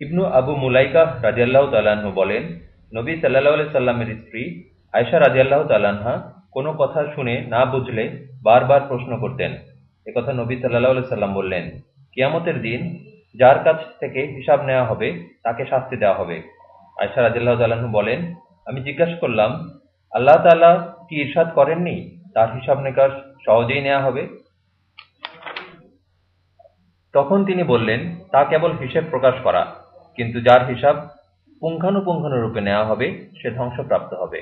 ইবনু আবু মুলাইকা রাজিয়াল্লাহ তাল্লাহ্ন বলেন, নবী সাল্লাহ সাল্লামের স্ত্রী আয়সা রাজিয়াল্লাহ তাল্লাহা কোনো কথা শুনে না বুঝলে বারবার প্রশ্ন করতেন। একথা নবী সাল্লাহ সাল্লাম বললেন, কিয়ামতের দিন যার কাছ থেকে হিসাব নেওয়া হবে, তাকে শাস্তি দেওয়া হবে। আয়সা রাজিয়াল্লাহ তাল্লাহ্ন বলেন, আমি জিজ্ঞাসা করলাম, আল্লাহ তাল্লাহ কি ইরশাদ করেননি? তার হিসাব নিকাশ সহজেই নেওয়া হবে? তখন তিনি বললেন, তা কেবল হিসেব প্রকাশ করা। কিন্তু যার হিসাব পুঙ্খানুপুঙ্খানুরূপে নেওয়া হবে সে ধ্বংসপ্রাপ্ত হবে।